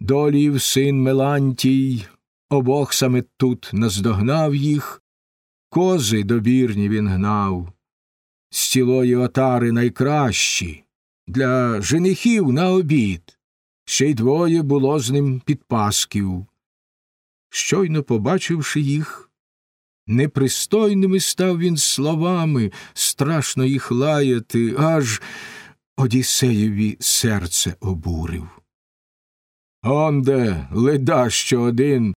Долів син Мелантій, обох саме тут наздогнав їх, кози добірні він гнав, з цілої отари найкращі, для женихів на обід, ще й двоє було з ним підпасків. Щойно побачивши їх, непристойними став він словами, страшно їх лаяти, аж Одіссеєві серце обурив. Онде, леда що один,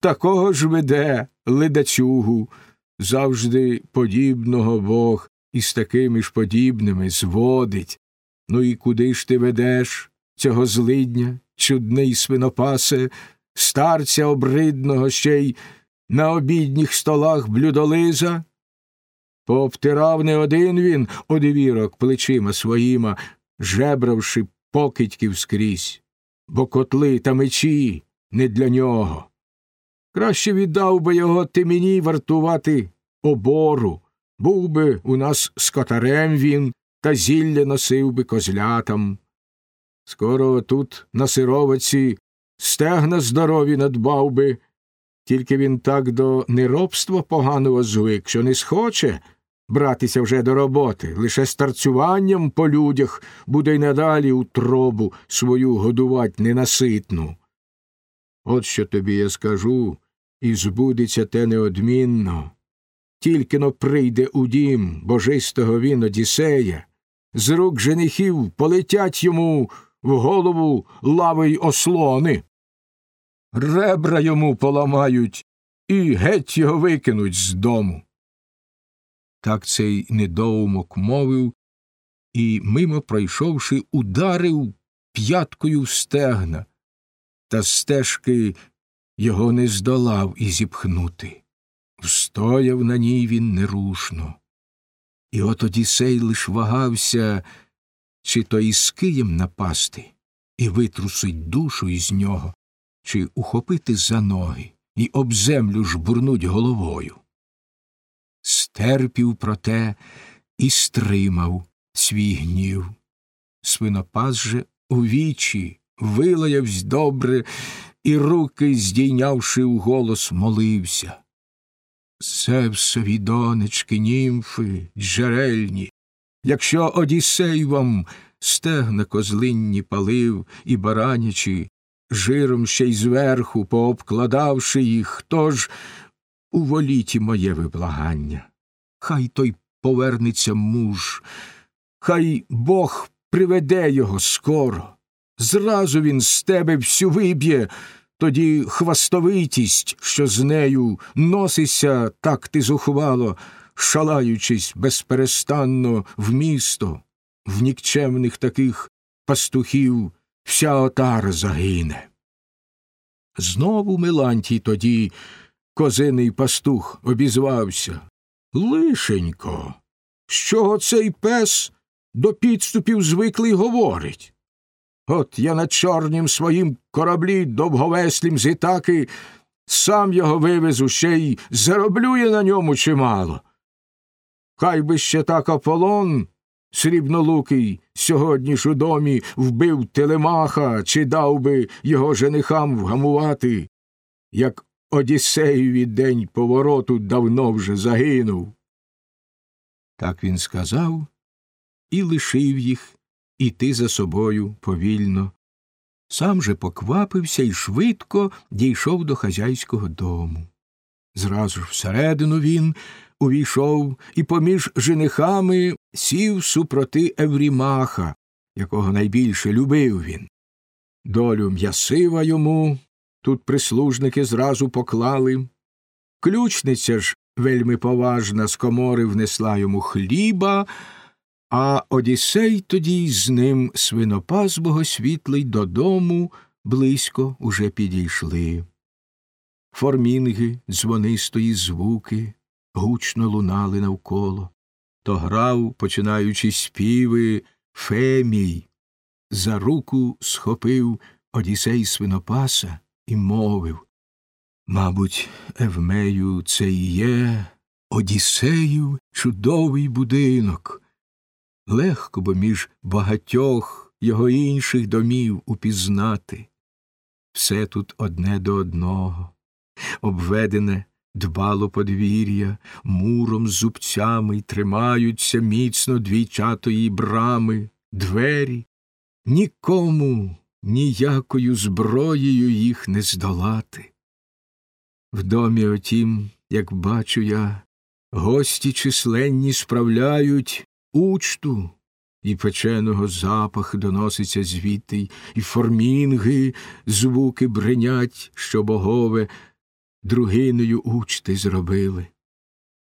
такого ж веде ледачугу, завжди подібного Бог із такими ж подібними зводить. Ну і куди ж ти ведеш цього злидня, чудний свинопасе, старця обридного ще й на обідніх столах блюдолиза? Пообтирав не один він одивірок плечима своїма, жебравши покидьків скрізь, бо котли та мечі не для нього. Краще віддав би його ти мені вартувати обору, був би у нас скотарем він та зілля носив би козлятам. Скоро тут, на сировиці, стегна здорові надбав би, тільки він так до неробства поганого звик, що не схоче братися вже до роботи, лише старцюванням по людях буде й надалі утробу свою годувать ненаситну. От що тобі я скажу, і збудеться те неодмінно. Тільки но прийде у дім божистого він Одіссея, з рук женихів полетять йому в голову лави й ослони. Ребра йому поламають і геть його викинуть з дому. Так цей недоумок мовив і, мимо пройшовши, ударив п'яткою в стегна, та стежки його не здолав і зіпхнути. Встояв на ній він нерушно. І от Одісей лиш вагався, чи то із Києм напасти і витрусить душу із нього, чи ухопити за ноги і об землю жбурнуть головою. Стерпів, проте, і стримав свій гнів. Свинопас же у вічі вилаявсь добре і руки, здійнявши в голос, молився. Севсові донечки, німфи, джерельні, якщо Одіссей вам стегна козлинні палив і баранячі, жиром ще й зверху пообкладавши їх, хто ж у воліті моє виблагання. Хай той повернеться муж, хай Бог приведе його скоро. Зразу він з тебе всю виб'є, тоді хвастовитість, що з нею носися так ти зухвало, шалаючись безперестанно в місто, в нікчемних таких пастухів вся отара загине. Знову Мелантій тоді козиний пастух обізвався. Лишенько, з чого цей пес до підступів звиклий говорить? От я на чорнім своїм кораблі довговеслім з Ітаки сам його вивезу, ще й зароблю я на ньому чимало. Хай би ще так Аполлон, срібнолукий, сьогодні ж у домі вбив телемаха чи дав би його женихам вгамувати, як Одіссеєві день повороту давно вже загинув. Так він сказав і лишив їх іти за собою повільно. Сам же поквапився і швидко дійшов до хазяйського дому. Зразу ж всередину він увійшов і поміж женихами сів супроти Еврімаха, якого найбільше любив він. Долю м'ясива йому тут прислужники зразу поклали. Ключниця ж вельми поважна з комори внесла йому хліба, а Одіссей тоді з ним свинопас богосвітлий додому близько уже підійшли. Формінги, дзвонистої звуки гучно лунали навколо, то грав, починаючи співи, Фемій, за руку схопив Одіссей свинопаса і мовив Мабуть, Евмею, це і є Одіссеїв чудовий будинок. Легко бо між багатьох його інших домів упізнати. все тут одне до одного, обведене дбало подвір'я, муром з зубцями тримаються міцно двійчатої брами, двері, нікому ніякою зброєю їх не здолати. В домі отім, як бачу я, гості численні справляють учту, і печеного запах доноситься звідти, і формінги звуки бринять, що богове другиною учти зробили.